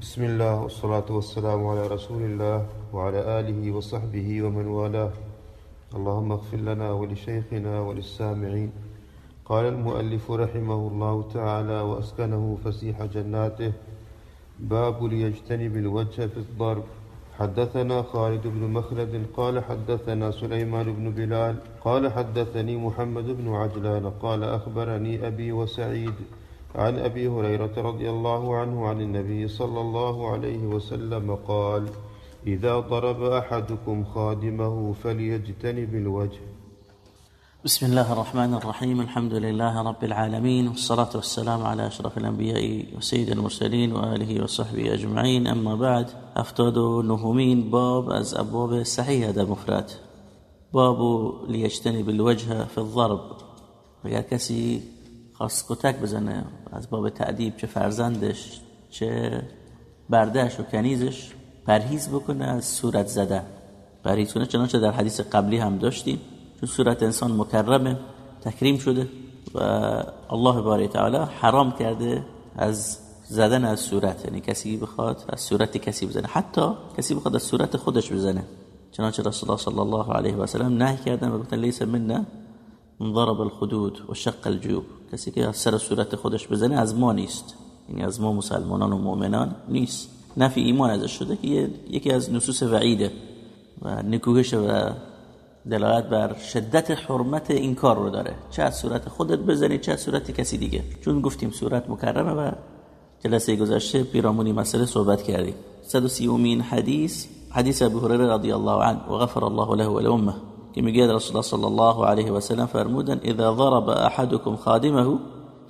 بسم الله والصلاة والسلام على رسول الله وعلى آله وصحبه ومن والاه. اللهم اغفر لنا ولشيخنا وللسامعين. قال المؤلف رحمه الله تعالى وأسكنه فسيح جناته. باب ليجتنب الوجه في الضرب. حدثنا خالد بن مخلد قال حدثنا سليمان بن بلال قال حدثني محمد بن عجلان قال أخبرني أبي وسعيد عن أبي هريرة رضي الله عنه عن النبي صلى الله عليه وسلم قال إذا ضرب أحدكم خادمه فليجتنب الوجه. بسم الله الرحمن الرحيم الحمد لله رب العالمين والصلاة والسلام على أشرف الأنبياء وسيد المرسلين وآله وصحبه أجمعين أما بعد افتاد نهمين باب از أبواب صحيح هذا مفرد باب ليجتنب الوجه في الضرب. اگر کسی خواست کتک بزنه. از باب تعدیب چه فرزندش چه بردهش و کنیزش پرهیز بکنه از صورت زده. پرهیز کنه چنانچه در حدیث قبلی هم داشتیم. چون صورت انسان مکرمه تکریم شده و الله باری تعالی حرام کرده از زدن از صورت. یعنی کسی بخواد از صورت کسی بزنه. حتی کسی بخواد از صورت خودش بزنه. چنانچه رسول الله صلی الله علیه و سلم نهی کردن و گفتن لیس منا من ضرب الخدود و شق الجیوب. کسی که سر صورت خودش بزنه از ما نیست. یعنی از ما مسلمانان و مؤمنان نیست. نفی ایمان ازش شده که یکی از نصوص وعیده و نکوهش و دلالت بر شدت حرمت این کار رو داره. چه از صورت خودت بزنی چه از صورت کسی دیگه. چون گفتیم صورت مکرمه و جلسه گذشته پیرامونی مسئله صحبت کردیم. 130 حدیث حدیث ابو هریره رضی الله عنه. و غفر الله له و لامه. که میگه رسول الله صلی الله علیه و سلم فرمودن اذا ضرب احدكم خادمه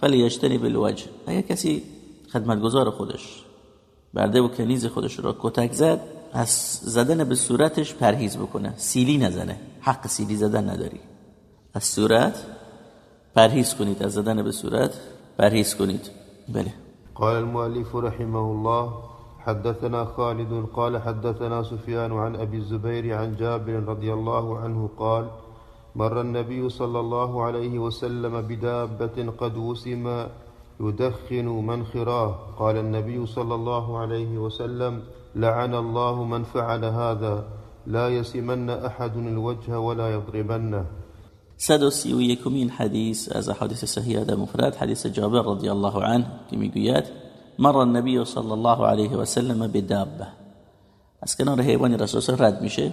فليجتنب الوجه. اگر کسی خدمتگزار خودش برده و کنیز خودش را کتک زد از زدن به صورتش پرهیز بکنه سیلی نزنه حق سیلی زدن نداری. از صورت پرهیز کنید از زدن به صورت پرهیز کنید. بله. قال المؤلف رحمه الله حدثنا خالد قال حدثنا سفيان عن أبي الزبير عن جابر رضي الله عنه قال مر النبي صلى الله عليه وسلم بدابة قد وسم يدخن منخراه قال النبي صلى الله عليه وسلم لعن الله من فعل هذا. لا يسمن أحد الوجه ولا يضربنه. صد و سی و یکمین حدیث از حدیث صحیح در مفرد حدیث جابر رضی الله عنه که میگوید مر النبی صلی الله علیه و سلم بدابه از کنار حیوانی رسول رد میشه.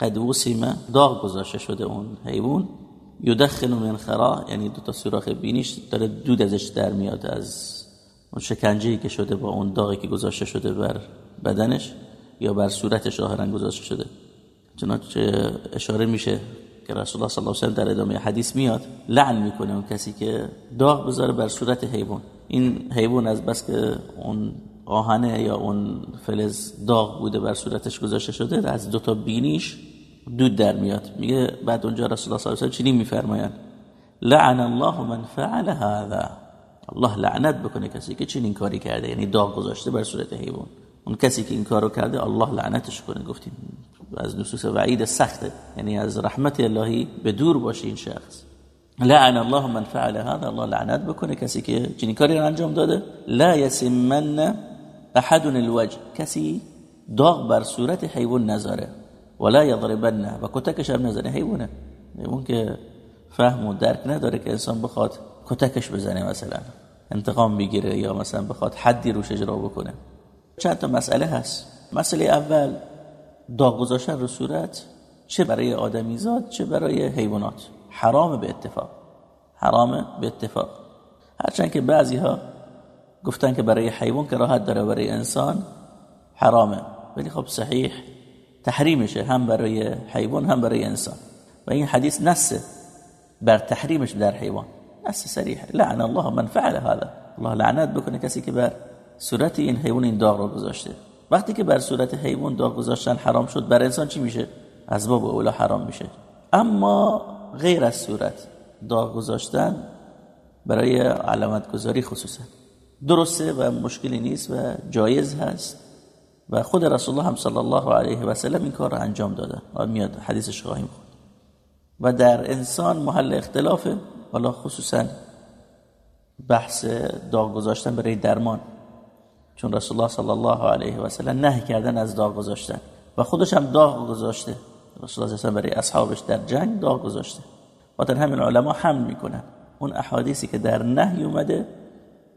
قد وسیمه داغ گذاشته شده اون حیوان. یدخن من خرا. یعنی دو تا سوراخ بینیش داره دود ازش در میاد از اون شکنجه‌ای که شده با اون داغی که گذاشته شده بر بدنش یا بر صورتش ظاهرا گذاشته شده. چنانچه اشاره میشه که رسول الله صلی الله علیه و در ادامه حدیث میاد لعن می‌کنه اون کسی که داغ بذاره بر صورت حیوان. این حیوان از بس که اون آهنه یا اون فلز داغ بوده بر صورتش گذاشته شده از دو تا بینیش دود در میاد. میگه بعد اونجا رسول الله صلی الله علیه و چنین میفرمایند. لعن الله من فعل هذا. الله لعنت بکنه کسی که چنین کاری کرده یعنی داغ گذاشته بر صورت حیوان. اون کسی که این کارو کرده الله لعنتش کنه. گفتیم از نصوص وعید سخته. یعنی از رحمت الهی به دور باشه این شخص. لعن الله من فعل هذا الله لعنت بکنه. کسی که چنین کاری رو انجام داده. لا یسمن احد الوجه. کسی داغ بر صورت حیوان نذاره. ولا یضربنه و کتکش هم نزنه حیوانه. اون که فهم و درک نداره که انسان بخواد کتکش بزنه مثلا. انتقام بگیره یا مثلا بخواد حدی روش اجرا بکنه. چند تا مسئله هست. مسئله اول داغ گذاشتن رو صورت چه برای آدمیزاد چه برای حیوانات. حرام به اتفاق. حرام به اتفاق. هرچند که بعضی ها گفتن که برای حیوان که راحت داره برای انسان حرامه. ولی خب صحیح تحریمشه هم برای حیوان هم برای انسان. و این حدیث نسه بر تحریمش در حیوان. نس صریح لعن الله من فعل هذا. الله لعنت بکنه کسی که بر صورت این حیوان این داغ رو گذاشته. وقتی که بر صورت حیوان داغ گذاشتن حرام شد بر انسان چی میشه؟ از باب اولا حرام میشه. اما غیر از صورت داغ گذاشتن برای علامت گذاری خصوصا. درسته و مشکلی نیست و جایز هست و خود رسول الله صلی الله علیه و سلم این کار رو انجام داده. میاد حدیثش خواهیم خود و در انسان محل اختلافه حالا خصوصا بحث داغ گذاشتن برای درمان. چون رسول الله صلی الله علیه و سلم نه کردن از داغ گذاشتن و خودش هم داغ گذاشته. رسول الله صلی برای اصحابش در جنگ داغ گذاشته. در همین علما حمل می‌کنن. اون احادیثی که در نهی اومده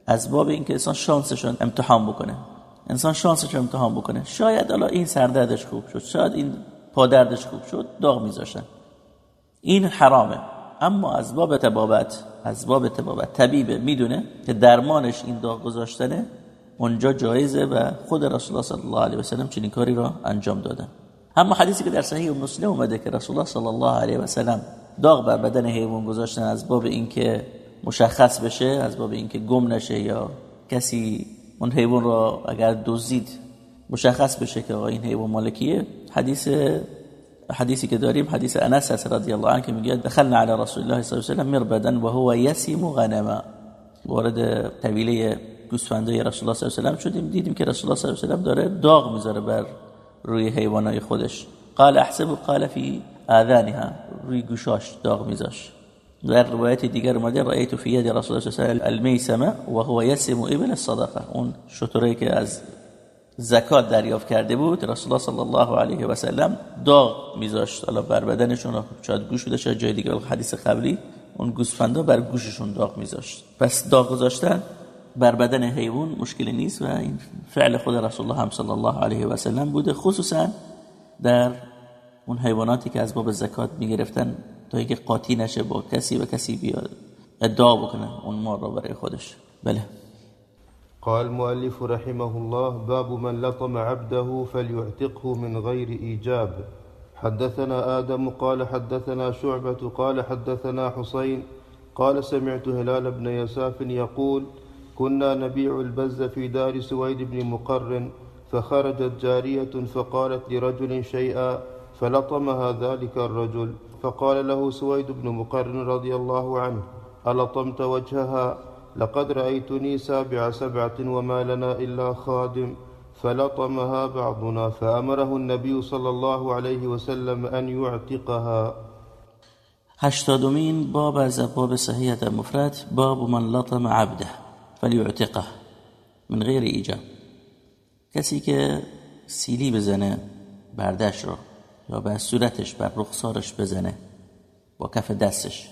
از باب اینکه انسان شانسشون امتحان بکنه. انسان شانسش امتحان بکنه. شاید الان این سردردش خوب شد شاید این پادردش خوب شد داغ میذاشتن. این حرامه. اما از باب تبابت از باب تبابت طبیبه می‌دونه که درمانش این داغ گذاشتنه. اونجا جایزه و خود رسول الله صلی الله علیه و سلم چنین کاری را انجام دادن. اما حدیثی که در صحیح مسلم اومده که رسول الله صلی الله علیه و سلم داغ بر بدن حیوان گذاشتن از باب اینکه مشخص بشه از باب اینکه گم نشه یا کسی اون حیوان را اگر دزدید مشخص بشه که آقا این حیوان مالکیه حدیث حدیثی که داریم حدیث انس رضی الله عنه که میگه دخلنا علی رسول الله صلی الله علیه و سلم مربدا و هو یسیم غنما. وارد طویله گوسفندای رسول الله صلی الله علیه و شدیم دیدیم که رسول الله صلی الله علیه و سلم داره داغ می‌ذاره بر روی حیوانای خودش. قال احسب قال فی اذانها روی گوشاش داغ میذاش. در روایت دیگر اومده رأیت فی ید رسول الله صلی الله علیه و المیسمه و هو یسم ابل الصدقه. اون شطوری که از زکات دریافت کرده بود رسول الله صلی الله علیه و سلم داغ میذاشت. حالا بر بدنشون شاید گوش بوده شاید جای دیگه حدیث قبلی اون گوسفندا بر گوششون داغ میذاشت. پس داغ گذاشتن بر بدن حیوان مشکلی نیست و این فعل خود رسول الله هم صلی الله علیه و سلم بوده خصوصا در اون حیواناتی که از باب زکات می‌گرفتن تا اینکه قاطی نشه با کسی و کسی بیاد ادعا بکنه اون مار را برای خودش. بله. قال المؤلف رحمه الله باب من لطم عبده فليعتقه من غير إيجاب. حدثنا آدم قال حدثنا شعبة قال حدثنا حسين قال سمعت هلال بن يساف يقول كنا نبيع البز في دار سويد بن مقر فخرجت جارية فقالت لرجل شيئا فلطمها ذلك الرجل فقال له سويد بن مقر رضي الله عنه ألطمت وجهها؟ لقد رأيتني سابع سبعة وما لنا إلا خادم فلطمها بعضنا فأمره النبي صلى الله عليه وسلم أن يعتقها. هشتادمین باب از باب صحیحت مفرد باب من لطم عبده. فلیعتقه من غیر ایجاب. کسی که سیلی بزنه بردش رو یا به صورتش بر رخسارش بزنه با کف دستش.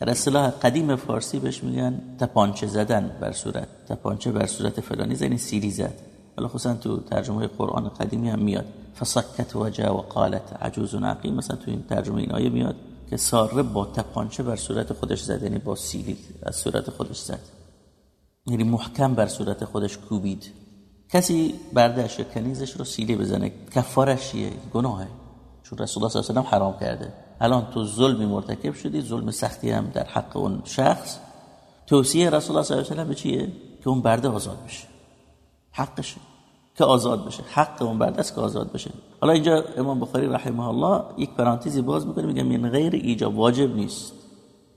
در اصطلاح قدیم فارسی بهش میگن تپانچه زدن بر صورت. تپانچه بر صورت فلانی زنی سیلی زد. حالا خصوصا تو ترجمه قرآن قدیمی هم میاد. فسکت وجه و قالت عجوز عقیم. مثلا تو این ترجمه این آیه میاد که ساره با تپانچه بر صورت خودش زد یعنی با سیلی از صورت خودش زد. یعنی محکم بر صورت خودش کوبید. کسی بردش یا کنیزش رو سیلی بزنه کفارش چیه؟ گناهه. چون رسول الله صلی الله علیه و حرام کرده. الان تو ظلمی مرتکب شدی ظلم سختی هم در حق اون شخص. توصیه رسول الله صلی الله علیه و چیه؟ که اون برده آزاد بشه. حقشه. که آزاد بشه. حق اون برده است که آزاد بشه. حالا اینجا امام بخاری رحمه الله یک پرانتزی باز می‌کنه میگه من غیر ایجاب واجب نیست.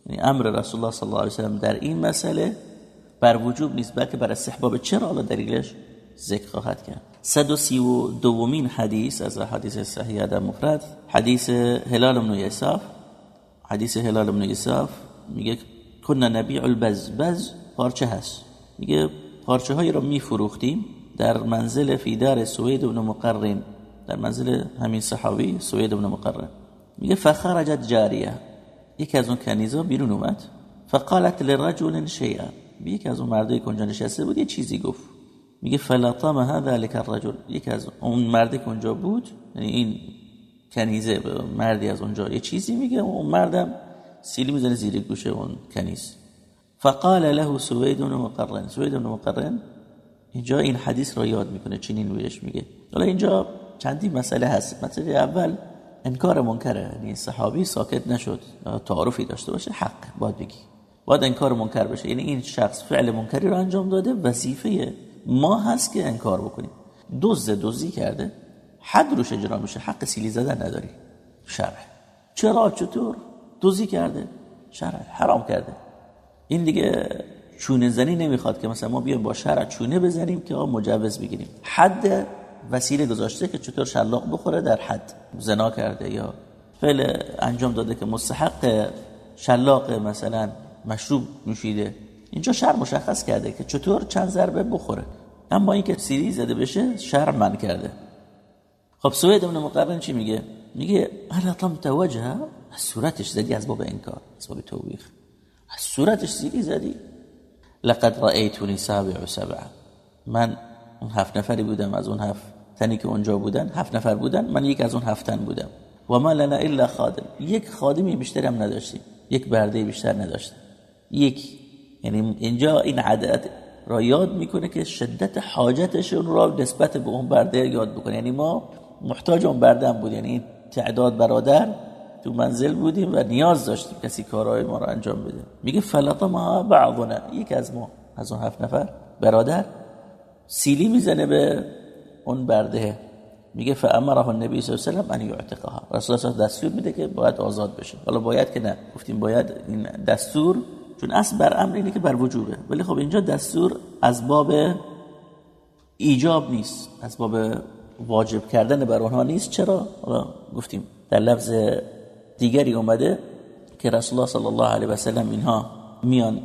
یعنی امر رسول الله صلی الله علیه و در این مسئله بر وجوب نیست بلکه بر استحباب. چرا حالا دلیلش؟ ذکر خواهد کرد. 132 دومین حدیث از حدیث صحیح در مفرد حدیث هلال بن یساف. حدیث هلال بن یساف میگه کنا نبیع البز بز پارچه هست. میگه پارچه هایی رو میفروختیم در منزل فیدار سوید بن مقرن در منزل همین صحابی سوید بن مقرن. میگه فخرجت جاریه. یکی از اون کنیزا بیرون اومد. فقالت لرجل شیئا. یکی از اون مردای که اونجا نشسته بود یه چیزی گفت. میگه فلطمها ذلك الرجل. یکی از اون مردی که اونجا بود یعنی این کنیزه مردی از اونجا یه چیزی میگه اون مردم سیلی می‌زنه زیر گوشه اون کنیز. فقال له سوید بن مقرن. سوید بن مقرن. اینجا این حدیث را یاد می‌کنه چنین بهش میگه. حالا اینجا چندی مسئله هست. مسئله اول انکار منکره. یعنی صحابی ساکت نشد. تعارفی داشته باشه حق باید بگی. باید انکار منکر بشه. یعنی این شخص فعل منکری رو انجام داده وظیفه ما هست که انکار بکنیم. دزد دزدی کرده حد روش اجرا میشه. حق سیلی زدن نداری. شرع. چرا؟ چطور؟ دزدی کرده. شرع. حرام کرده. این دیگه چونه زنی نمی‌خواد که مثلا ما بیایم با شرع چونه بزنیم که مجوز بگیریم. حد وسیله گذاشته که چطور شلاق بخوره در حد. زنا کرده یا فعل انجام داده که مستحق شلاق مثلا مشروب نوشیده. اینجا شر مشخص کرده که چطور چند ضربه بخوره. اما اینکه سیلی زده بشه شرع من کرده. خب سوید ابن مقرن چی میگه؟ میگه هل طمت وجهه از صورتش زدی از باب انکار از باب توبیخ. از صورتش سیلی زدی. لقد رأیتونی سابع سبع. من اون هفت نفری بودم از اون هفت تنی که اونجا بودن هفت نفر بودن من یک از اون هفتن بودم. و ما لنا الا خادم. یک خادمی بیشتر هم نداشتیم یک برده بیشتر نداشتیم. یک یعنی اینجا این عدد را یاد می‌کنه که شدت حاجتشون را نسبت به اون برده یاد بکنه. یعنی ما محتاج اون برده هم بود یعنی تعداد برادر تو منزل بودیم و نیاز داشتیم کسی کارهای ما رو انجام بده. میگه فلطمها بعضنا. یک از ما از اون هفت نفر برادر سیلی می‌زنه به اون برده. میگه فامره النبی صلی الله علیه و سلم ان یعتقها. رسول الله دستور میده که باید آزاد بشه. حالا باید که نه. گفتیم باید این دستور چون اصل بر امر اینه که بر وجوبه. ولی خب اینجا دستور از باب ایجاب نیست. از باب واجب کردن بر اونها نیست. چرا؟ حالا گفتیم در لفظ دیگری اومده که رسول الله صلی الله علیه و سلم اینها میان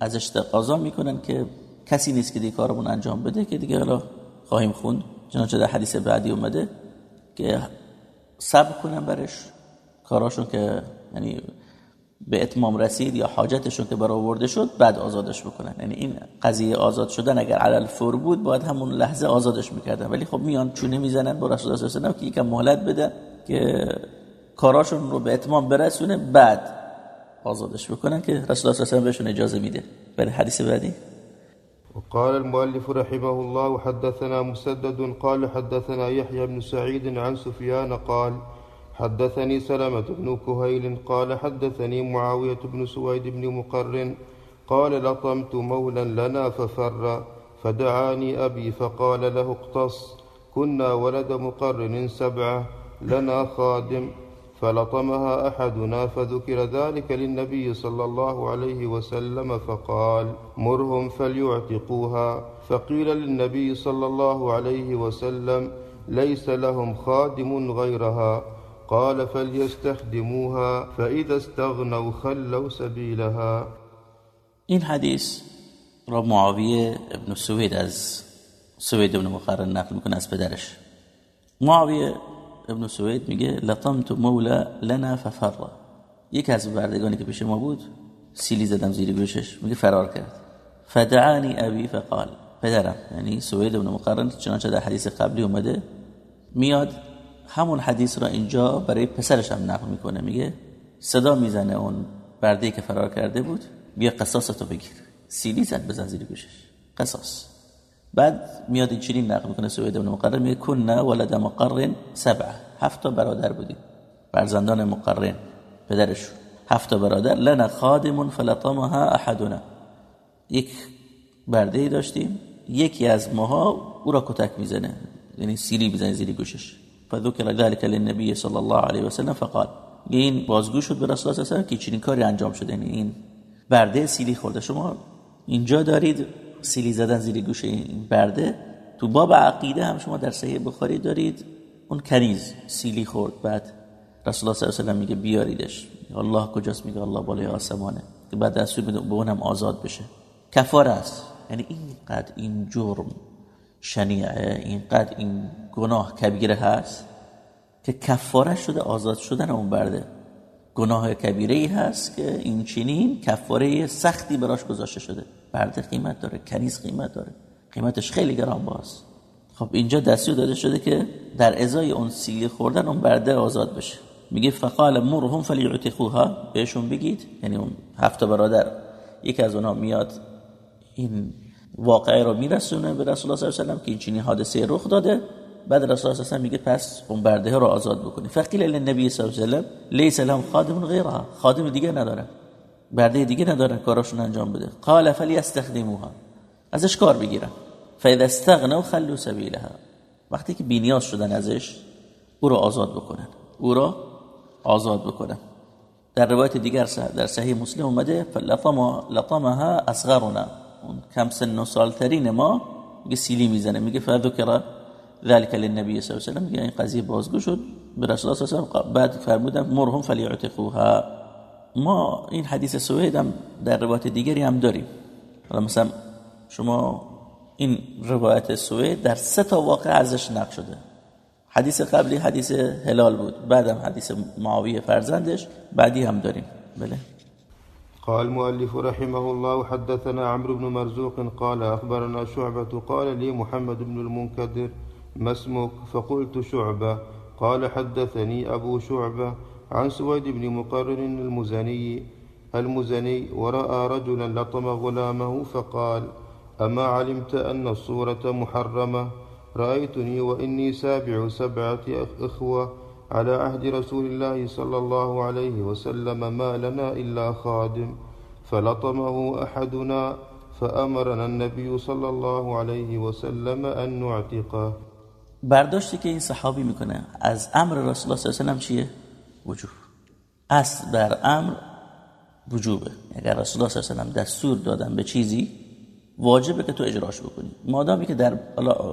ازش تقاضا می‌کنن که کسی نیست که دیگه کارمون انجام بده که دیگه حالا خواهیم خوند. چنانچه در حدیث بعدی اومده که صبر کنن برش. کاراشون که یعنی به اتمام رسید یا حاجتشون که برآورده شد بعد آزادش بکنن. یعنی این قضیه آزاد شدن اگر علل فور بود باید همون لحظه آزادش می‌کردن. ولی خب میان چونه می‌زنن با رسول الله صلی که یکم مهلت بده که کاراشون رو به اتمام برسونه بعد آزادش بکنن که رسول الله صلی بهشون اجازه میده. برای حدیث بعدی. وقال المؤلف رحمه الله حدثنا مسدد قال حدثنا يحيى بن سعيد عن سفيان قال حدثني سلمة بن كهيل قال حدثني معاوية بن سويد بن مقر قال لطمت مولا لنا ففر فدعاني أبي فقال له اقتص كنا ولد مقرن سبعة لنا خادم فلطمها أحدنا فذكر ذلك للنبي صلى الله عليه وسلم فقال مرهم فليعتقوها. فقيل للنبي صلى الله عليه وسلم ليس لهم خادم غيرها. قال فليستخدموها فإذا استغنوا خلوا سبيلها. این حدیث را معاویه ابن سوید از سوید ابن مقرن نقل میکنه از پدرش. معاویه ابن سوید میگه لطمت مولا لنا ففر یک از بردگانی که پیش ما بود سیلی زدم زیر گوشش میگه فرار کرد. فدعانی ابی فقال. پدرم یعنی سوید ابن مقرن چنانچه در حدیث قبلی اومده میاد همون حدیث را اینجا برای پسرش هم نقل می‌کنه. میگه صدا می‌زنه اون برده که فرار کرده بود بیا قصاصتو بگیر. سیلی زد بزن زیر گوشش. قصاص. بعد میاد این چنین نقل می‌کنه. سوید ابن مقرن میگه کننا ولد مقرن سبعه هفت برادر بودیم. برزندان مقرن پدرش. هفت برادر. لنا خادم فلطمها احدنا. یک برده داشتیم. یکی از ماها او را کتک می‌زنه. یعنی سیلی می‌زنه زیر گوشش. فذكر ذلك للنبي صلى الله عليه وسلم فقال این بازگو شد به رسول الله صلی که چنین کاری انجام شده. یعنی این برده سیلی خورده. شما اینجا دارید سیلی زدن زیر گوش این برده. تو باب عقیده هم شما در صحیح بخاری دارید اون کنیز سیلی خورد. بعد رسول الله صلی الله علیه و میگه بیاریدش. الله کجاست؟ میگه الله بالای آسمانه. بعد دستور میده به اونم آزاد بشه. کفاره است. یعنی اینقدر این جرم شنیعه اینقدر این گناه کبیره هست که کفاره شده آزاد شدن اون برده. گناه کبیره ای هست که این چنین کفاره سختی براش گذاشته شده. برده قیمت داره کنیز قیمت داره. قیمتش خیلی گران باز. خب اینجا دستور داده شده که در ازای اون سیلی خوردن اون برده آزاد بشه. میگه فقال مرهم فلیعتقوها. بهشون بگید یعنی اون هفت برادر یکی از اونها میاد این واقعه رو میرسونه به رسول الله صلی الله علیه و که این چنین حادثه رخ داده. بعد رسول الله صلی میگه پس اون برده رو آزاد بکنی. فقیل للنبی صلی الله علیه و لیس لهم خادم غیرها. خادم دیگه نداره. برده دیگه نداره. کاراشون انجام بده. قال فلیستخدموها. ازش کار بگیرن. فاذا استغنوا خلوا سبیلها. وقتی که بینیاز شدن ازش او رو آزاد بکنن. او رو آزاد بکنن. در روایت دیگر در صحیح مسلم اومده فلطم لطمها اصغرنا. اون کم سن و سالترین ما میگه سیلی می‌زنه میگه فذکر ذلك للنبي صلی الله علیه و میگه این قضیه بازگو شد. به رسول الله صلی الله و بعد فرمودن مرهم فلیعتقوها. ما این حدیث سوید هم در روایت دیگری هم داریم. مثلا شما این روایت سوید در سه تا واقع ازش نقل شده. حدیث قبلی حدیث هلال بود بعدم حدیث معاویه فرزندش بعدی هم داریم. بله. قال المؤلف رحمه الله حدثنا عمرو بن مرزوق قال أخبرنا شعبة قال لي محمد بن المنكدر ما اسمك؟ فقلت شعبة. قال حدثني أبو شعبة عن سويد بن مقرر المزني المزني ورأى رجلا لطم غلامه فقال أما علمت أن الصورة محرمة؟ رأيتني وإني سابع سبعة إخوة على عهد رسول الله صلى الله عليه وسلم ما لنا إلا خادم فلطمه أحدنا فأمرنا النبي صلى الله عليه وسلم أن نعتقه. برداشتی که این صحابی می‌کنه از امر رسول الله صلی الله علیه و چیه؟ وجوب اصل بر امر وجوبه. اگر رسول الله صلی الله علیه و دستور دادن به چیزی واجبه که تو اجراش بکنی. مادامی که در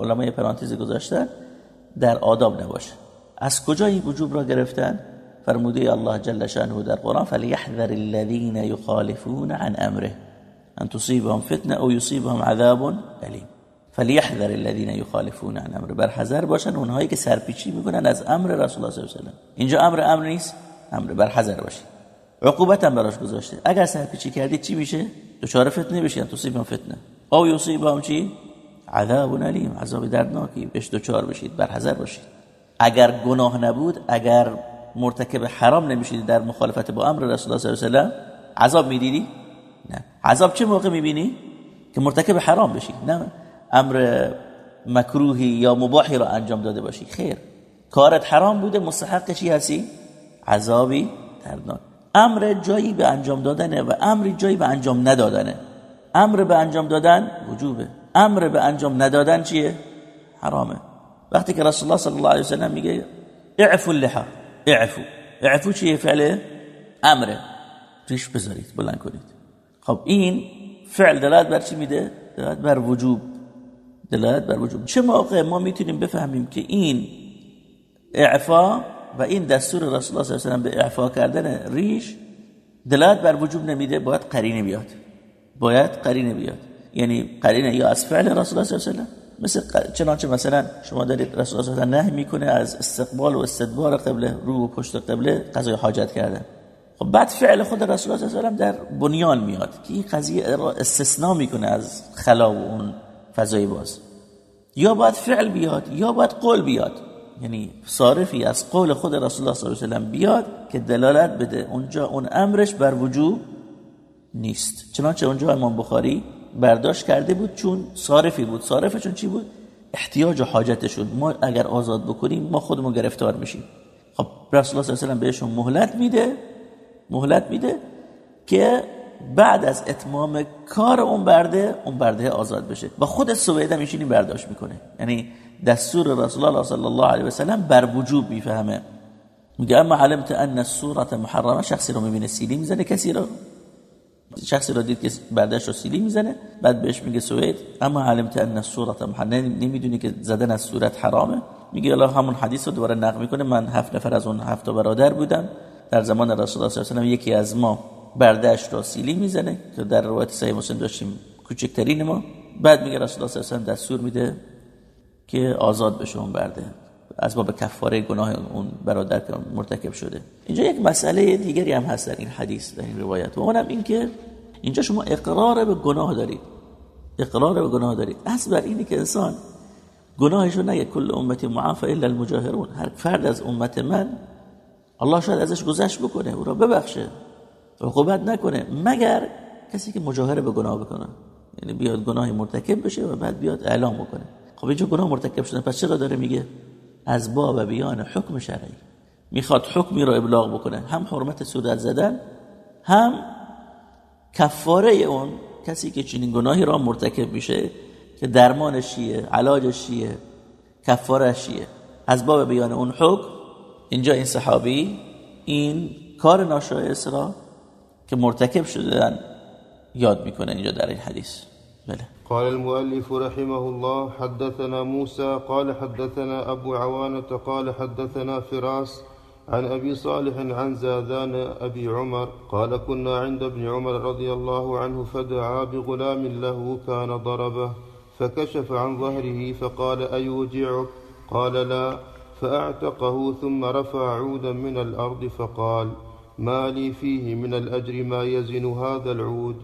علمای پرانتزی گذاشتن در آداب نباشه. از کجا این وجوب را گرفتن؟ فرموده الله جل شانه در قرآن فلیحذر الذين يخالفون عن امره ان تصيبهم فتنه او يصيبهم عذاب الیم فلیحذر الذين يخالفون عن امره بر حذر باشن اونهایی که سرپیچی می‌کنن از امر رسول الله صلی الله علیه و اینجا امر امر نیست امر بر حذر باشی. عقوبت هم براش گذاشته. اگر سرپیچی کردی چی میشه؟ دچار فتنه بشی. ان تصيبهم فتنه او يصيبهم چی؟ عذاب الیم عذاب دردناکی. بهش دچار بشید. بر حذر باشید. اگر گناه نبود اگر مرتکب حرام نمیشید در مخالفت با امر رسول الله صلی الله علیه و عذاب می‌دیدی؟ نه. عذاب چه موقع می‌بینی؟ که مرتکب حرام بشی. نه. امر مکروهی یا مباحی را انجام داده باشی. خیر. کارت حرام بوده مستحق چی هستی؟ عذابی دردناک امر جایی به انجام دادنه و امر جایی به انجام ندادنه. امر به انجام دادن وجوبه. امر به انجام ندادن چیه؟ حرامه. وقتی که رسول الله صلی الله علیه و سلم میگه اعفو اللحا اعفو. اعفو چیه فعل؟ امره ریش بذارید بلند کنید. خب این فعل دلالت بر چی میده؟ دلالت بر وجوب. دلالت بر وجوب. چه موقع ما می‌تونیم بفهمیم که این اعفا و این دستور رسول الله صلی الله علیه و سلم به اعفا کردن ریش دلالت بر وجوب نمیده باید قرینه بیاد. باید قرینه بیاد. یعنی قرینه یا از فعل رسول الله صلی الله علیه و سلم مثل چنانچه مثلا شما دارید رسول الله نهی می‌کنه از استقبال و استدبار قبله رو و پشت قبله قضای حاجت کردن. خب بعد فعل خود رسول الله صلی در بنیان میاد که این قضیه را استثناء می‌کنه از خلا و اون فضای باز. یا باید فعل بیاد یا باید قول بیاد. یعنی صارفی از قول خود رسول الله صلی الله علیه و بیاد که دلالت بده. اونجا اون امرش بر وجوب نیست. چنانچه اونجا امام بخاری برداشت کرده بود چون صارفی بود. صارفشون چی بود؟ احتیاج و حاجتشون. ما اگر آزاد بکنیم ما خودمون گرفتار میشیم. خب رسول الله صلی الله علیه بهشون مهلت میده مهلت میده که بعد از اتمام کار اون برده اون برده آزاد بشه. و خود سویده میشینی برداشت می‌کنه. یعنی دستور رسول الله صلی الله علیه و سلم بر وجوب می‌فهمه. میگه اما علمت ان السوره محرمه شخصی رو می‌بینه سیلی می‌زنه کسی رو. شخصی را دید که بردش رو سیلی می‌زنه بعد بهش میگه سوید اما علمت ان محرم نمی‌دونی که زدن از صورت حرامه. میگه الله همون حدیث رو دوباره نقل می‌کنه. من هفت نفر از اون هفت برادر بودم. در زمان رسول الله صلی الله علیه و یکی از ما بردش را سیلی می‌زنه. که در روایت صحیح مسلم داشتیم کوچکترین ما. بعد میگه رسول الله صلی الله علیه و دستور میده که آزاد بشه اون برده. از باب کفاره گناه اون برادر که مرتکب شده. اینجا یک مسئله دیگری هم هست در این حدیث در این روایت. و اونم این که اینجا شما اقرار به گناه دارید. اقرار به گناه دارید. اصل بر اینه که انسان گناهشو نگه کل امتی معافه الا المجاهرون. هر فرد از امت من الله شاید ازش گذشت بکنه او را ببخشه. عقوبت نکنه. مگر کسی که مجاهره به گناه بکنه. یعنی بیاد گناهی مرتکب بشه و بعد بیاد اعلام بکنه. خب اینجا گناه مرتکب شده پس چرا داره میگه؟ از باب بیان حکم شرعی. می‌خواد حکمی رو ابلاغ بکنه. هم حرمت صورت زدن هم کفاره اون کسی که چنین گناهی را مرتکب میشه که درمانش چیه علاجش چیه کفارش چیه از باب بیان اون حکم اینجا این صحابی این کار ناشایست را که مرتکب شدن یاد می‌کنه اینجا در این حدیث. بله. قال المؤلف رحمه الله حدثنا موسى قال حدثنا أبو عوانة قال حدثنا فراس عن أبي صالح عن زاذان أبي عمر قال كنا عند ابن عمر رضي الله عنه فدعا بغلام له كان ضربه فكشف عن ظهره فقال أيوجعك؟ قال لا. فأعتقه ثم رفع عودا من الأرض فقال ما لي فيه من الأجر ما يزن هذا العود.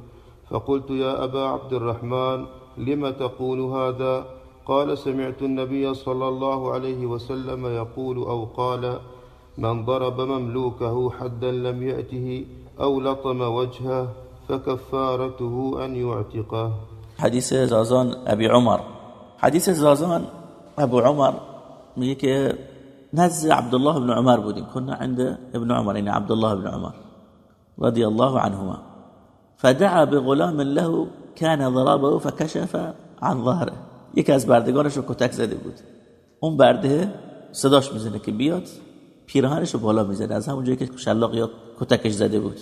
فقلت يا أبا عبد الرحمن لم تقول هذا؟ قال سمعت النبي صلى الله عليه وسلم يقول أو قال من ضرب مملوكه حدا لم يأته أو لطم وجهه فكفارته أن يعتقه. حدیث زازان ابی عمر. حدیث زازان أبو عمر میگه که نزد عبدالله بن عمر بودیم كنا عند ابن عمر يعني عبد الله بن عمر رضي الله عنهما. فدعا بغلام له كان ضربه فكشف عن ظهره. یکی از بردگانش رو کتک زده بود. اون برده صداش می‌زنه که بیاد پیراهنش رو بالا می‌زنه. از همون جایی که شلاق یا کتکش زده بود.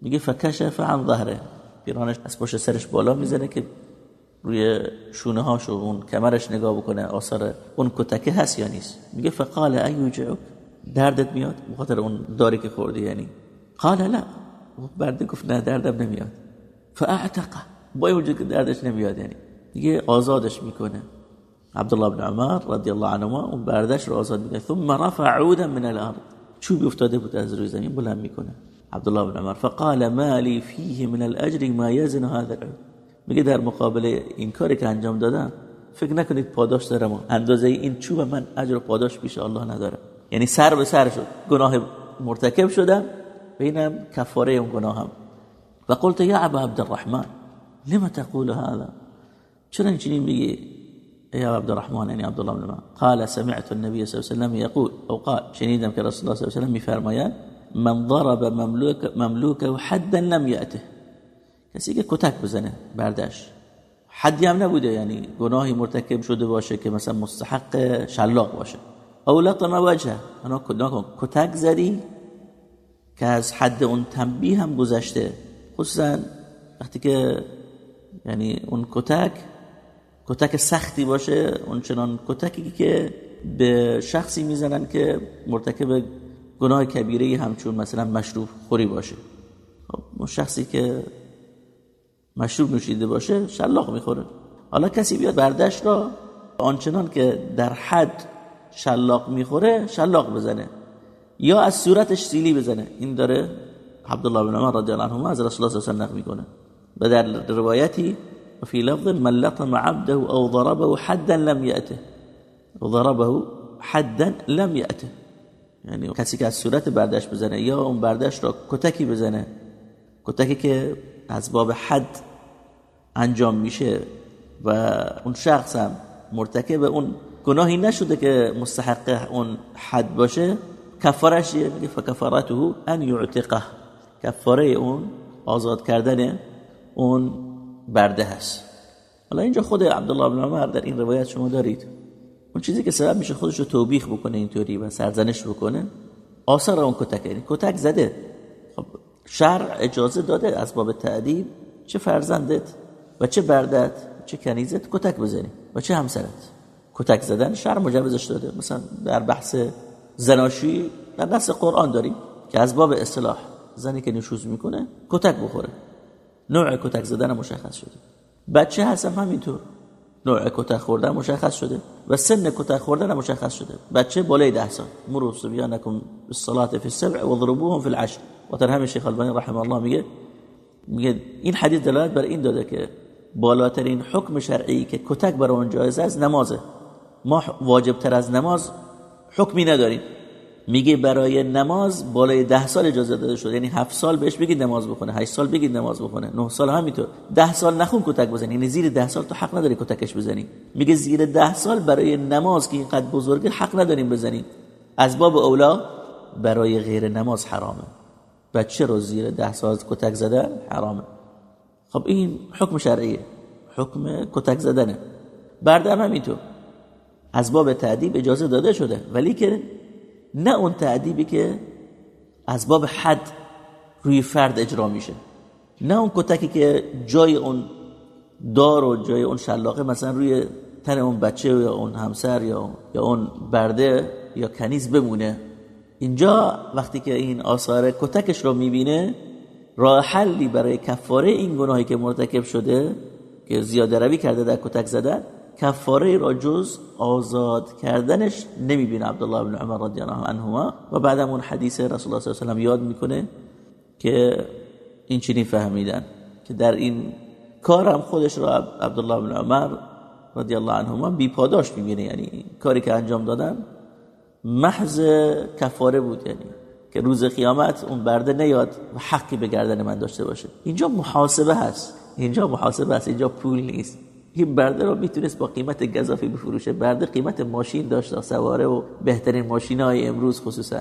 میگه فکشف عن ظهره. پیراهنش از پشت سرش بالا می‌زنه که روی شونه هاش و اون کمرش نگاه بکنه. آثار اون کتکه هست یا نیست؟ میگه فقال ایوجعک دردت میاد؟ بخاطر اون داری که خوردی یعنی؟ قال لا. برده گفت نه دردم نمیاد. فاعتقه با وجود که دردش نمیاد یعنی دیگه آزادش می‌کنه. عبدالله بن عمر رضی الله عنهما اون بردش رو آزاد می‌کنه. ثم رفع عودا من الارض. چوبی افتاده بود از روی زمین بلند می‌کنه. عبدالله بن عمر فقال ما لي فيه من الاجر ما يزن هذا العود. میگه در مقابل این کاری که انجام دادم فکر نکنید پاداش دارم. اندازه این چوب من اجر و پاداش پیش الله ندارم یعنی سر به سر شد. گناه مرتکب شدم. کفاره اون گناهم و قلت یا أبا عبد الرحمن لما تقول هذا؟ چرا اینجوری میگی يا عبد الرحمن يعني عبد الله بن عمر. قال سمعت النبي صلى الله عليه وسلم يقول أو قال شنیدم که رسول الله صلى الله عليه وسلم میفرمایند من ضرب مملوك مملوكه حدا لم يأته. کسی که بزنه بردش حدی هم نبوده یعنی گناهی مرتکب شده باشه که مثلا مستحق شلاق باشه. أو لطم وجه أنا کتک زدی؟ که از حد اون تنبیه هم گذشته. خصوصا وقتی که یعنی اون کتک کتک سختی باشه اون چنان کتکی که به شخصی می‌زنن که مرتکب گناه کبیره همچون مثلا مشروب خوری باشه. خب اون شخصی که مشروب نوشیده باشه شلاق می‌خوره. حالا کسی بیاد بردش را آنچنان که در حد شلاق می‌خوره شلاق بزنه. یا از صورتش سیلی بزنه. این داره عبدالله بن عمر رضی الله عنه از رسول الله صلی الله علیه و می‌کنه. و در روایتی وفي لفظ من لطم عبده او ضربه حدا لم يأته ضربه حدا لم يأته یعنی کسی که از صورت بردش بزنه یا اون بردش را کتکی بزنه کتکی که از باب حد انجام میشه و اون شخص هم مرتکب اون گناهی نشده که مستحق اون حد باشه کفارش میگه فکفارته ان یعتقه. کفاره اون آزاد کردن اون برده هست. حالا اینجا خود عبدالله بن عمر در این روایت شما دارید. اون چیزی که سبب میشه خودش رو توبیخ بکنه اینطوری و سرزنش بکنه آثار اون کتک. یعنی کتک زده. خب شرع اجازه داده از باب تعدیب چه فرزندت و چه بردت چه کنیزت کتک بزنی و چه همسرت. کتک زدن شرع مجوزش داده. مثلا در بحث زناشویی در نص قرآن داریم که از باب اصطلاح زنی که نشوز می‌کنه کتک بخوره. نوع کتک زدن مشخص شده. بچه هستم همینطور. نوع کتک خوردن مشخص شده و سن کتک خوردن مشخص شده. بچه بالای ده سال. مرو صبیانکم بالصلاه فی السبع واضربوهم فی العشر. و تر همین شیخ البانی رحمه الله میگه میگه این حدیث دلالت بر این داده که بالاترین حکم شرعی که کتک بر اون جایز است نمازه. ما واجب تر از نماز حکمی نداریم. میگه برای نماز بالای ده سال اجازه داده شد یعنی هفت سال بهش بگید نماز بخونه هشت سال بگید نماز بخونه نه سال همینطور. ده سال نخون کتک بزنی یعنی زیر ده سال تو حق نداری کتکش بزنی. میگه زیر ده سال برای نماز که اینقدر بزرگه حق نداریم بزنی از باب اولا برای غیر نماز حرامه. بچه رو زیر ده سال کتک زدن حرامه. خب این حکم شرعیه. حکم کتک زدنه. بردم همینطور. از باب تعدیب اجازه داده شده. ولی که نه اون تعدیبی که از باب حد روی فرد اجرا میشه. نه اون کتکی که جای اون دار و جای اون شلاقه مثلا روی تن اون بچه یا اون همسر یا یا اون برده یا کنیز بمونه. اینجا وقتی که این آثار کتکش رو می‌بینه راه حلی برای کفاره این گناهی که مرتکب شده که زیاده روی کرده در کتک زدن کفاره را جز آزاد کردنش نمی‌بینه عبدالله بن عمر رضی الله عنهما. و بعدم اون حدیث رسول الله صلی الله علیه و یاد می‌کنه که این چنین فهمیدن که در این کار هم خودش را عبدالله بن عمر رضی الله عنهما بی پاداش می‌بینه. یعنی کاری که انجام دادن محض کفاره بود. یعنی که روز قیامت اون برده نیاد و حقی به گردن من داشته باشه. اینجا محاسبه هست. اینجا محاسبه هست. اینجا پول نیست. این برده رو می‌تونست با قیمت گذافی بفروشه. برده قیمت ماشین داشت سواره و بهترین ماشین های امروز خصوصا.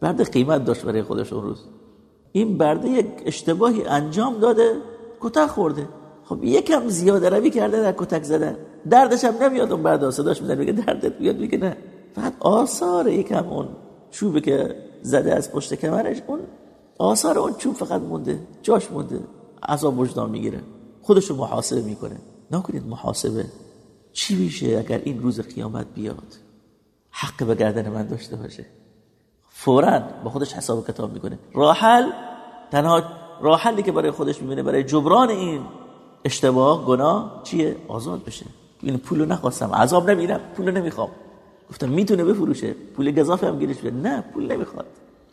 برده قیمت داشت برای خودش اون روز. این برده یک اشتباهی انجام داده کتک خورده. خب یکم زیاده روی کرده در کتک زدن. دردش هم نمیاد اون برده. صداش می‌زنه میگه دردت بیاد میگه نه. فقط آثار یکم اون چوبه که زده از پشت کمرش اون آثار اون چوب فقط مونده. جاش مونده. عذاب وجدان می‌گیره. خودشو محاسبه می‌کنه. نکنید محاسبه. چی میشه اگر این روز قیامت بیاد؟ حق به گردن من داشته باشه. فورا با خودش حساب کتاب می‌کنه. راحل تنها راحلی که برای خودش می‌بینه برای جبران این اشتباه گناه چیه؟ آزاد بشه. این پولو نخواستم عذاب نمیرم پولو نمی‌خوام. گفتم می‌تونه بفروشه پول گذافه هم گیرش بده. نه پول نمی‌خواد.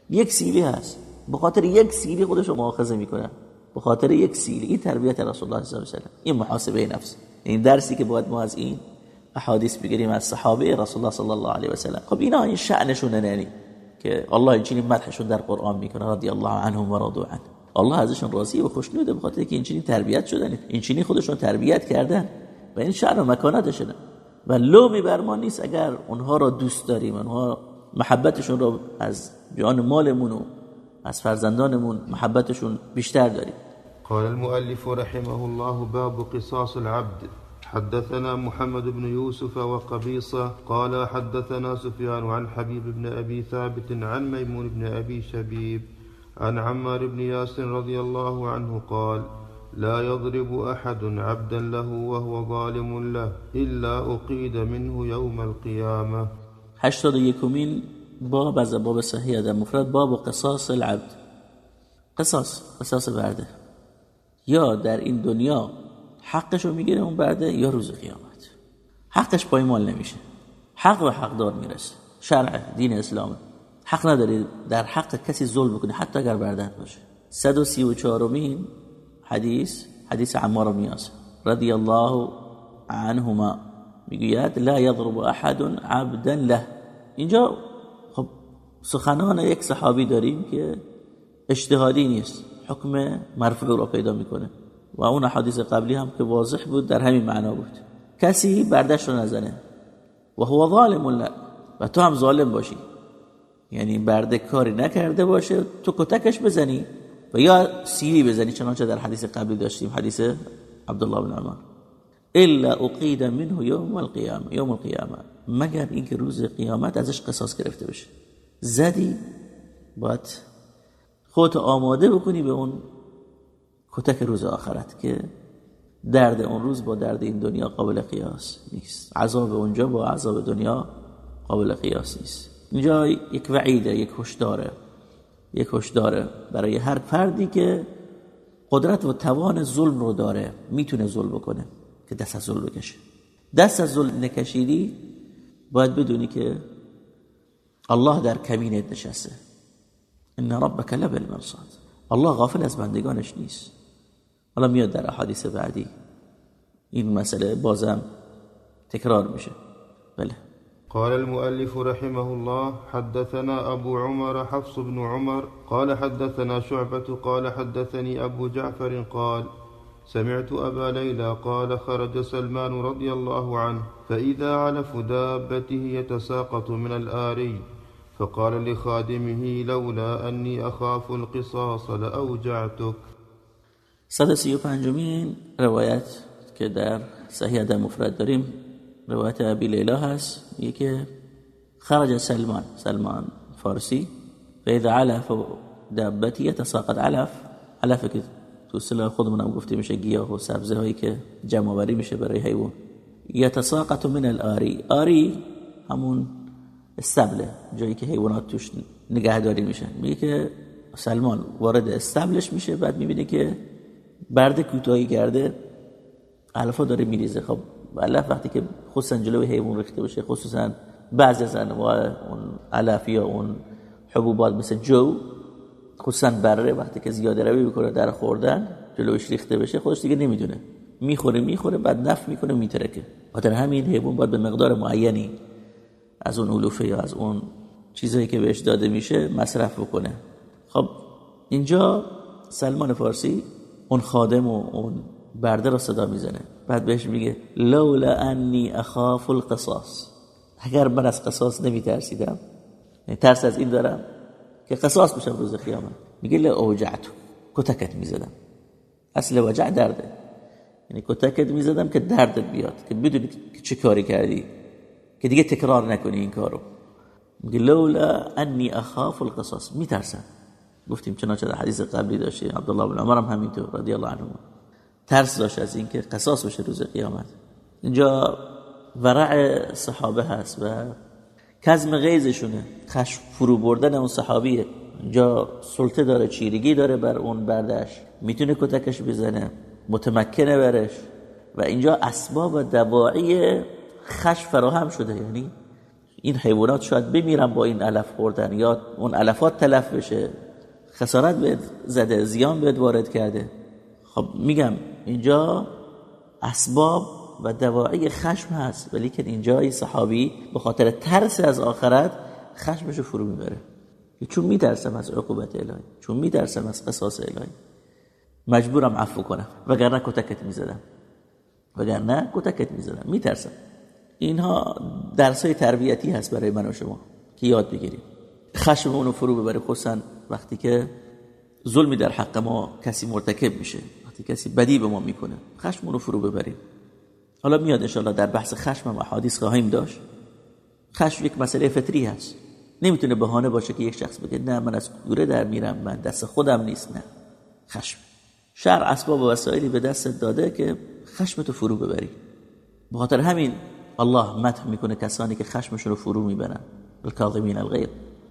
یک سیلی هست. به خاطر یک سیلی خودش رو مؤاخذه می‌کنه. به خاطر یک سیلی این تربیت رسول الله صلی الله علیه و این محاسبه نفس. این درسی که باید ما از این احادیث بگیریم از صحابه رسول الله صلی الله علیه و سلم. خب اینا این شأنشون نه که الله اینجوری مدحشون در قرآن می‌کنه رضی الله عنهم و رضوا عنه. الله ازشون راضی و خوشنوده به خاطر که اینجوری تربیت شدن اینجوری خودشون تربیت کردن. و این شأن و مکانتشونه و لومی بر ما نیست اگر اونها را دوست داریم. اونها محبتشون را از جان مالمون و از فرزندانمون محبتشون بیشتر داریم. قال المؤلف رحمه الله باب قصاص العبد. حدثنا محمد بن يوسف وقبيصة قال حدثنا سفيان عن حبيب بن أبي ثابت عن ميمون بن أبي شبيب عن عمار بن ياسر رضي الله عنه قال لا يضرب أحد عبدا له وهو ظالم له إلا أقيد منه يوم القيامة. هشتاد يكمين باب از باب صحیح در مفرد باب قصاص العبد. قصاص قصاص برده یا در این دنیا حقشو می‌گیره اون برده یا روز قیامت. حقش پایمال نمیشه. حق و حقدار می‌رسه. شرع دین اسلام. حق نداری در حق کسی ظلم بکنی حتی اگر بردت باشه. 134 مین حدیث حدیث عمار بن رضی الله عنهما می‌گوید لا یضرب احد عبدا له. اینجا خب سخنان یک صحابی داریم که اجتهادی نیست. حکم مرفوع را پیدا می‌کنه. و اون حدیث قبلی هم که واضح بود در همین معنا بود. کسی بردش رو نزنه. و هو ظالم له و تو هم ظالم باشی. یعنی برده کاری نکرده باشه تو کتکش بزنی و یا سیلی بزنی. چنانچه در حدیث قبلی داشتیم حدیث عبدالله بن عمر. الا اقید منه یوم القیامه. یوم القیامه. مگر اینکه روز قیامت ازش قصاص گرفته بشه. زدی باید خودت آماده بکنی به اون کتک روز آخرت که درد اون روز با درد این دنیا قابل قیاس نیست. عذاب اونجا با عذاب دنیا قابل قیاس نیست. اینجا یک وعیده یک هشداره. یک داره برای هر فردی که قدرت و توان ظلم رو داره می‌تونه ظلم بکنه که دست از ظلم بکشه. دست از ظلم نکشیدی باید بدونی که الله در کمینت نشسته. إن ربک لبالمرصاد الله غافل از بندگانش نیست. حالا میاد در احادیث بعدی. این مسئله بازم تکرار میشه. بله. قال المؤلف رحمه الله حدثنا أبو عمر حفص بن عمر قال حدثنا شعبة قال حدثني أبو جعفر قال سمعت أبا ليلى قال خرج سلمان رضي الله عنه فإذا علف دابته يتساقط من الآري. فقال لخادمه لولا أني أخاف القصاص لأوجعتك. صد پنجمین روایت که در صحیح مفرد داریم. روایت ابی لیلا هست. میگه که خرج سلمان سلمان فارسی. و اذا علف دابتی يتساقط علف. علف که تو سلال خودمون هم گفته میشه گیاه و سبزه هایی که جمع میشه برای حیوان. یتساقط من الآری. آری همون استبله جایی که حیوانات توش نگهداری میشن. میگه که سلمان وارد استبلش میشه بعد می‌بینه که برد کوتاهی کرده علفا داره میریزه. خب علف وقتی که خصوصا جلوی حیوان ریخته بشه خصوصا بعضی از انواع اون علف یا اون حبوبات مثل جو خصوصا بره وقتی که زیاده روی بکنه در خوردن جلوش ریخته بشه خودش دیگه نمی‌دونه. می‌خوره می‌خوره بعد نف می‌کنه میترکه. خاطر همین حیوان باید به مقدار معینی از اون علوفه یا از اون چیزایی که بهش داده میشه مصرف بکنه. خب اینجا سلمان فارسی اون خادم و اون برده را صدا می‌زنه. بعد بهش میگه لولا انی اخاف القصاص. اگر من از قصاص نمیترسیدم یعنی ترس از این دارم که قصاص بشم روز قیامت. میگه لا اوجعتو کتکت می‌زدم. اصل وجع درده. یعنی کتکت می‌زدم که دردت بیاد. که بدونی که چه کاری کردی. که دیگه تکرار نکنی این کارو. میگه لولا انی اخاف القصاص. میترسم. گفتیم چنانچه در حدیث قبلی داشتی عبدالله بن عمر هم همینطور رضی الله عنه ترس داشت از اینکه قصاص بشه روز قیامت. اینجا ورع صحابه هست و کزم غیزشونه خشم فرو بردن اون صحابیه. اینجا سلطه داره چیرگی داره بر اون بردش. می‌تونه کتکش بزنه. متمکنه برش. و اینجا اسباب دواعی خشم فراهم شده. یعنی این حیوانات شاید بمیرن با این علف خوردن یا اون علفات تلف بشه. خسارت به زده زیان بهت وارد کرده. خب میگم اینجا اسباب و دواعی خشم هست ولی که اینجا این صحابی به خاطر ترس از آخرت خشمش فرو می‌بره. چون میترسم از عقوبت الهی چون میترسم از قصاص الهی. مجبورم عفو کنم وگرنه کتکت می‌زدم. وگرنه کتکت می‌زدم. میترسم. اینها درسای تربیتی هست برای من و شما که یاد بگیریم خشممون رو فرو ببره خصوصا وقتی که ظلمی در حق ما کسی مرتکب میشه وقتی کسی بدی به ما می‌کنه. خشممون رو فرو ببریم. حالا میاد انشاءالله در بحث خشم و حادیث خواهیم داشت. خشم یک مسئله فطری هست. نمی‌تونه بهانه باشه که یک شخص بگه نه من از کوره در میرم من دست خودم نیست. نه. خشم. شر اسباب و وسایلی به دست داده که خشمتو فرو ببری. بخاطر همین الله مدح می‌کنه کسانی که خشمشون رو فرو می‌برن. الکاظمین الغیظ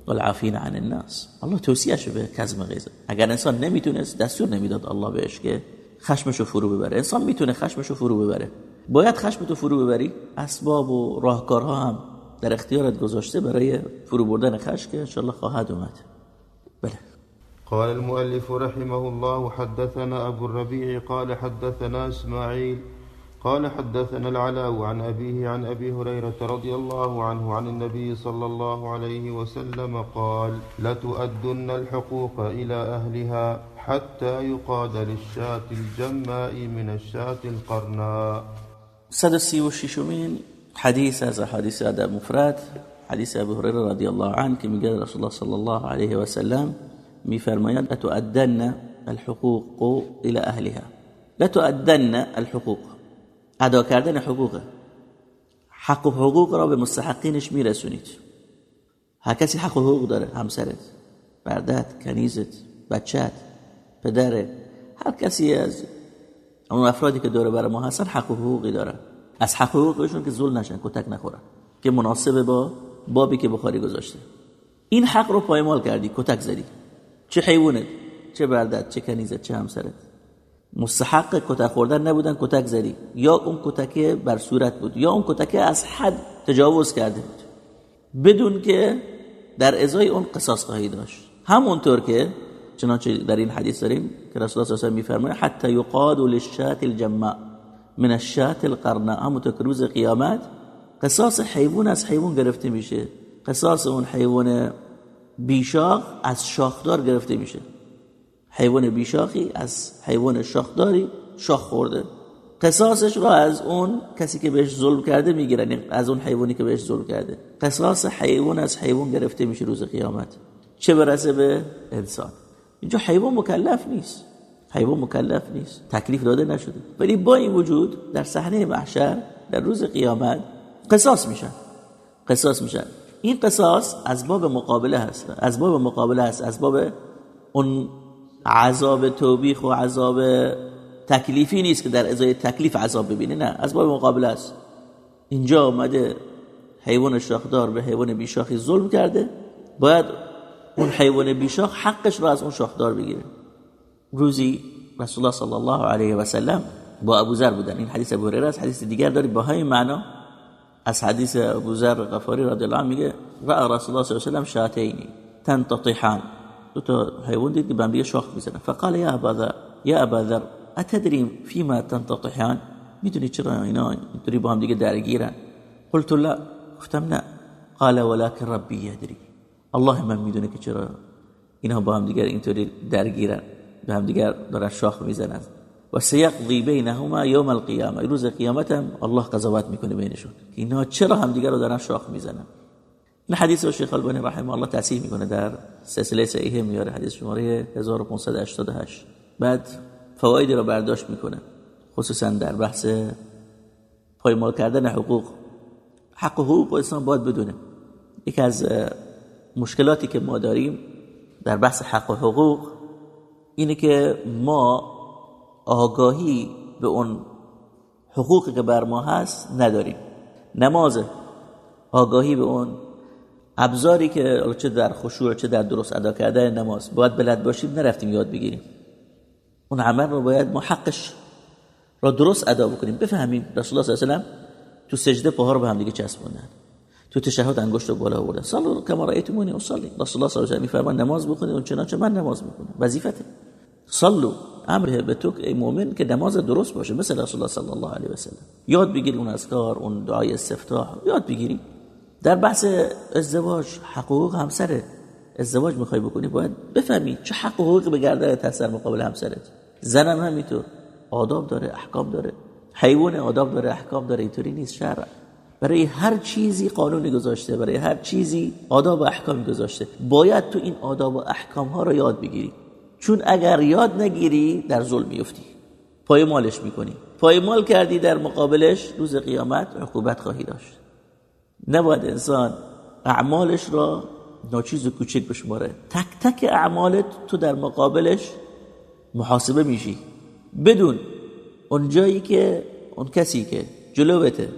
والعافین عن الناس. الله توصیهش به کظم غیظ. اگر انسان نمی‌تونست دستور نمی‌داد الله بهش که خشمشو فرو ببره. انسان می‌تونه خشمشو فرو ببره. باید خشمتو فرو ببری؟ اسباب و راهکارها هم در اختیارت گذاشته برای فرو بردن خشم که انشاءالله خواهد اومد. بله. قال المؤلف رحمه الله حدثنا أبو الربيع قال حدثنا إسماعيل قال حدثنا العلاء عن أبيه عن أبي هريرة رضي الله عنه عن النبي صلى الله عليه وسلم قال لتؤدن الحقوق إلى أهلها حتى يقاد للشاة الجماء من الشاة القرناء. ششمين حديث هذا حديث هذا مفرد حديث أبي هريرة رضي الله عنه كما قال رسول الله صلى الله عليه وسلم میفرمایند لتؤدن الحقوق إلى أهلها. لتؤدن الحقوق. ادا کردن حقوق. حق و حقوق را به مستحقینش میرسونید. هر کسی حق و حقوق داره همسرت بردت کنیزت بچت پدر هر کسی از اون افرادی که داره برای ما هستن حق و حقوقی دارن. از حق و حقوقشون که ظلم نشن کتک نخورن. که مناسب با بابی که بخاری گذاشته. این حق رو پایمال کردی کتک زدی. چه حیوانت چه بردت چه کنیزت چه همسرت. مستحق کتک خوردن نبودن کتک زدی یا اون کتکه بر صورت بود یا اون کتکه از حد تجاوز کرده بود. بدون که در ازای اون قصاص خواهی داشت. همونطور که چنانچه در این حدیث داریم که رسول الله صلی الله علیه حتی یقاد للشات الجمع من الشات القرناء همونطور که روز قیامت قصاص حیوان از حیوان گرفته میشه. قصاص اون حیوان بیشاخ از شاخدار گرفته میشه. حیوان بیشاخی از حیوان شاخداری شاخ خورده. قصاصش را از اون کسی که بهش ظلم کرده می‌گیرن یعنی از اون حیوانی که بهش ظلم کرده. قصاص حیوان از حیوان گرفته میشه روز قیامت. چه برسه به انسان؟ اینجا حیوان مکلف نیست. حیوان مکلف نیست. تکلیف داده نشده. ولی با این وجود در صحنه محشر در روز قیامت قصاص میشن قصاص میشن این قصاص از باب مقابله هست. از باب مقابله هست. از باب اون عذاب توبیخ و عذاب تکلیفی نیست که در ازای تکلیف عذاب ببینه نه. از باب مقابله است. اینجا آمده حیوان شاخدار به حیوان بیشاخی ظلم کرده. باید اون حیوان بیشاخ حقش رو از اون شاخدار بگیره. روزی رسول الله صلی الله علیه و سلم با ابو ذر بودن. این حدیث ابو هریره حدیث دیگر داری. با همین معنا از حدیث ابو ذر غفاری رضی الله عنه میگه را رسول الله صلی الله علیه و سلم شاتین تنتطحان دو تا حیوان دید که به هم شاخ می‌زنن. فقال یا ابا ذر یا ابا ذر اتدري فيما تنتطحان می‌دونی چرا اینا اینطوری با هم دیگه درگیرن؟ قلت لا. گفتم نه. قال ولكن ربي يدري الله من می‌دونه که چرا اینها با هم دیگر اینطوری درگیرن. به هم دیگر دارن شاخ می‌زنن. و سیقضی بینهما یوم القیامه روز قیامت هم الله قضاوت می‌کنه بینشون. اینها چرا هم دیگر رو دارن شاخ می‌زنن؟ این حدیث رو شیخ البانی رحمه الله تصحیح می‌کنه در سلسله صحیحه میاره حدیث شماره 1588 بعد فوایدی رو برداشت می‌کنه خصوصا در بحث پایمال کردن حقوق. حق و حقوق انسان باید بدونه. یکی از مشکلاتی که ما داریم در بحث حق و حقوق اینه که ما آگاهی به اون حقوقی که بر ما هست نداریم. نماز آگاهی به اون ابزاری که چه در خشوع چه در درست ادا کردن نماز باید بلد باشیم نرفتیم یاد بگیریم. اون عمل رو باید ما حقش را درست ادا بکنیم. بفهمیم رسول الله صلی الله علیه و تو سجده پاها رو به هم دیگه چسبوندن. تو تشهد انگشت رو بالا آوردن. صلوا کما رأیتمونی اصلی. رسول الله صلی الله علیه و میفرمان نماز بخونید اون چنانچه من نماز می‌کنم وظیفته. صلوا امره به تو ای مؤمن که نماز درست باشه. مثل رسول الله صلی الله علیه و سلم. یاد بگیری اون اذکار اون دعای استفتاح یاد بگیری در بحث ازدواج حقوق همسره. ازدواج می‌خوای بکنی باید بفهمی چه حق و حقوقی به گردن تسر مقابل همسرت. زنم همینطور. آداب داره احکام داره. حیوان آداب داره احکام داره اینطوری نیست شرع برای هر چیزی قانونی گذاشته برای هر چیزی آداب و احکام گذاشته. باید تو این آداب و احکام ها رو یاد بگیری. چون اگر یاد نگیری در ظلم میفتی پای مالش می‌کنی. پای مال کردی در مقابلش روز قیامت عقوبت خواهی داشت. نباید انسان اعمالش را ناچیز کوچک بشماره. تک تک اعمالت تو در مقابلش محاسبه میشی. بدون اون جایی که اون کسی که جلوته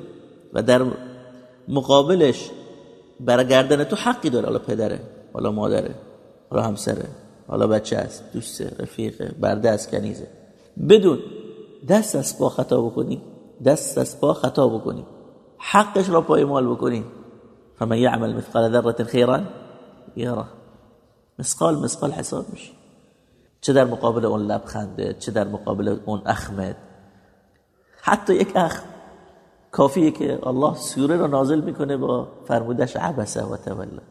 و در مقابلش برگردن تو حقی داره. حالا پدره حالا مادره حالا همسره حالا بچه است دوسته رفیقه برده از کنیزه. بدون دست از پا خطا بکنی دست از پا خطا بکنی. حقش را پایمال بکنی فمن یعمل مثقال ذره خیرا یرا مسقال مسقال حساب میشه چه در مقابل اون لبخنده چه در مقابل اون اخمد. حتی یک اخم کافیه که الله سوره رو نازل می‌کنه با فرمودش عبسه و تولا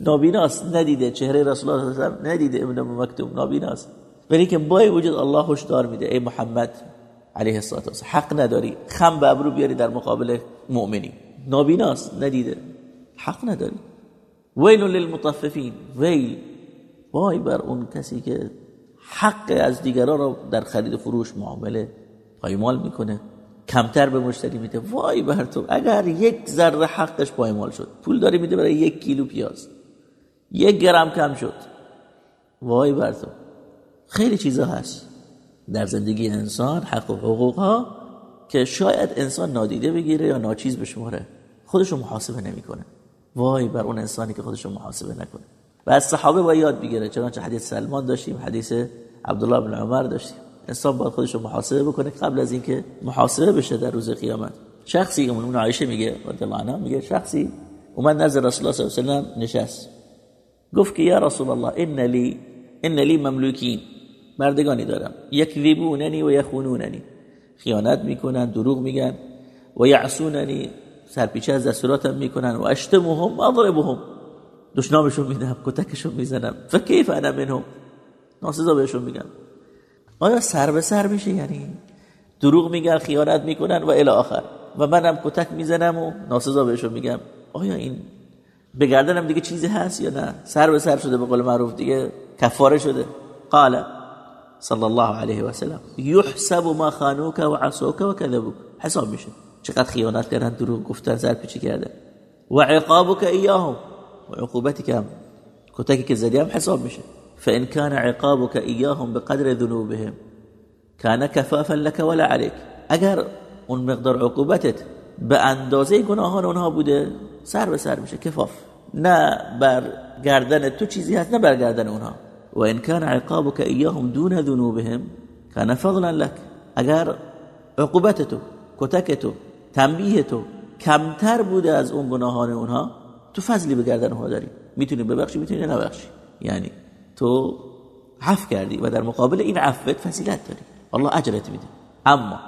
نابیناست ندیده. چهره رسول الله ندیده. ابن مکتوم نابیناست. ولی که با وجود الله هشدار میده. ای محمد علیه الصلاه والسلام. حق نداری. خم به ابرو بیاری در مقابل مؤمنی. نابیناست. ندیده. حق نداری. ویل للمطففین. ویل. وای بر اون کسی که حق از دیگران رو در خرید و فروش معامله پایمال می‌کنه. کمتر به مشتری میده. وای بر تو. اگر یک ذره حقش پایمال شد. پول داری میده برای یک کیلو پیاز. یک گرم کم شد. وای بر تو. خیلی چیزا هست. در زندگی انسان حق و حقوق ها که شاید انسان نادیده بگیره یا ناچیز بشماره خودشو محاسبه نمی‌کنه. وای بر اون انسانی که خودشو محاسبه نکنه. و از صحابه باید یاد بگیره چنانچه حدیث سلمان داشتیم حدیث عبدالله بن عمر داشتیم. انسان باید خودشو محاسبه بکنه قبل از اینکه محاسبه بشه در روز قیامت. شخصی اون عایشه میگه رضی میگه شخصی اومد نزد رسول الله صلی الله علیه و نشست. گفت که یا رسول الله ان لی ان لی مملوکین. مردگانی دارم. یکذبوننی و یخونوننی. خیانت می‌کنن دروغ میگن و یعصوننی. سرپیچه از دستوراتم می‌کنن. و اشتمهم اضربهم. دشنامشون میدم کتکشون می‌زنم. فکیف انا منهم؟ ناسزا بهشون میگم. آیا سر به سر میشه؟ یعنی دروغ میگن خیانت می‌کنن و الی آخر. و منم کتک می‌زنم و ناسزا بهشون میگم. آیا این به گردنم دیگه چیزی هست یا نه؟ سر به سر شده به قول معروف دیگه کفاره شده. قال صلی الله علیه و سلم یحسب ما خانوک و عصوک و کذبوک حساب میشه. چقدر خیانت کردن دروغ گفتن سرپیچی کردن. و عقابک ایاهم و عقوبتی که هم حساب میشه. فإن كان عقابك إياهم بقدر ذنوبهم كان كفافا لك ولا عليك. اگر اون مقدار عقوبتت به اندازه گناهان اونها بوده سر به سر میشه. کفاف. نه بر گردن تو چیزی هست نه بر گردن اونها. و ان كان عقابك اياهم دون ذنوبهم كان فضلا لك. اگر عقوبت تو کتک تو تنبیه تو کمتر بوده از اون گناهان اونها تو فضلی به گردن اونها داری. می‌تونی ببخشی می‌تونی نبخشی. یعنی تو عف کردی و در مقابل این عفوت فضیلت داری. الله اجرت میده. اما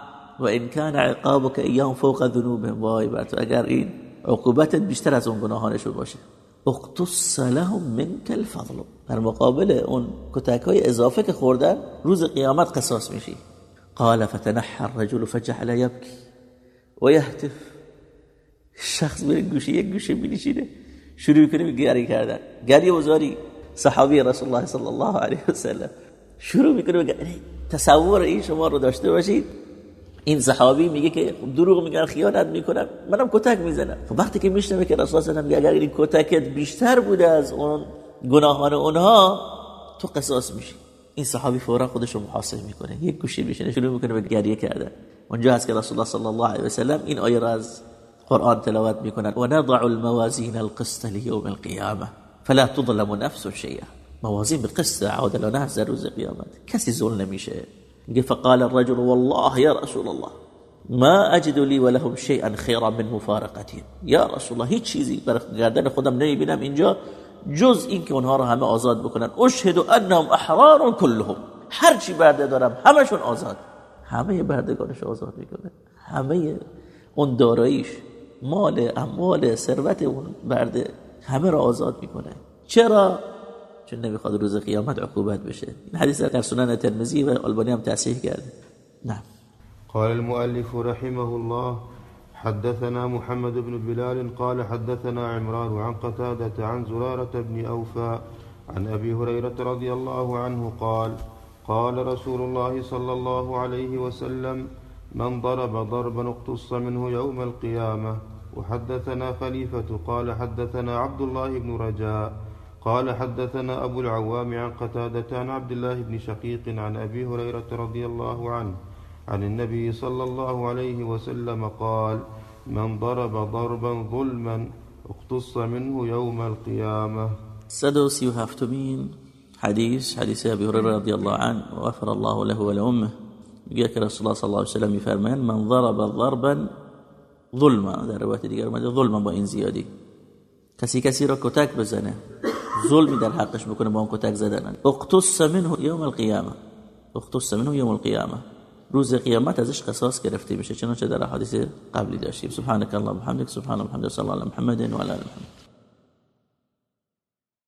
و ان کان عقابك ایام فوق ذنوبهم وای بر تو اگر این عقوبتت بیشتر از اون گناهانشون باشه. اقتص لهم منك الفضل. در مقابل اون کتک های اضافه که خوردن روز قیامت قصاص میشی. قال فتنحى الرجل فجعل يبكي. ويهتف. شخص میره گوشه یک گوشه میشینه شروع می‌کنه به گریه کردن. گریه وزاری صحابی رسول الله صلی الله علیه و سلم. شروع می‌کنه تصور این شما رو داشته باشید. این صحابی میگه که دروغ میگن خیانت می‌کنن. منم کتک می‌زنم. خب وقتی که میشنوه که رسول الله میگه اگر این کتکت بیشتر بوده از اون گناهان اونها تو قصاص میشی. این صحابی فورا خودش رو محاسب می‌کنه. یک گوشه میشینه شروع می‌کنه به گریه کردن. اونجا هست که رسول الله صلی الله علیه و سلم این آیه را از قرآن تلاوت می‌کنن. و نضع الموازین القسط لیوم القیامه فلا تظلم نفس شیئا. موازین به قسط عادلانه در روز قیامت. کسی ظلم نمیشه. میگه فقال الرجل والله یا رسول الله ما اجد لی ولهم شیئا خیرا من مفارقتهم یا رسول الله هیچ چیزی بر گردن خودم نمی‌بینم. اینجا جز این که اونها رو همه آزاد بکنن. اشهد انهم احرار كلهم هر چی برده دارم همشون آزاد. همه بردگانش آزاد می‌کنه. همه اون داراییش مال اموال ثروت اون برده همه را آزاد می‌کنه. چرا؟ چون نمیخواد روز قیامت عقوبت بشه. این حدیث در سنن ترمذی و آلبانی هم تصحیح کرده. نعم قال المؤلف رحمه الله حدثنا محمد بن بلال قال حدثنا عمران عن قتادة عن زرارة بن أوفى عن أبي هريرة رضي الله عنه قال قال رسول الله صلى الله عليه وسلم من ضرب ضربا اقتص منه يوم القيامة. وحدثنا خليفة قال حدثنا عبد الله بن رجاء. قال حدثنا أبو العوام عن قتادة عن عبد الله بن شقيق عن أبي هريرة رضي الله عنه عن النبي صلى الله عليه وسلم قال من ضرب ضربا ظلما اقتص منه يوم القيامة. سدوسي وهفتمين حديث حديث أبي هريرة رضي الله عنه وغفر الله له ولأمه يقول رسول الله صلى الله عليه وسلم يفرمان من ضرب ضربا ظلما روایت دیگر اومده ظلما با این زیادی کسی کسی بزنه ظلمی در حقش بکنه با اون کتک زدن اقتص منه یوم القیامه. اقتص منه یوم القیامه. روز قیامت ازش قصاص گرفته میشه چنانچه در حدیث قبلی داشتیم. سبحانك اللهم وبحمدك سبحان الله وبحمده صلی الله علی محمد و علی محمد.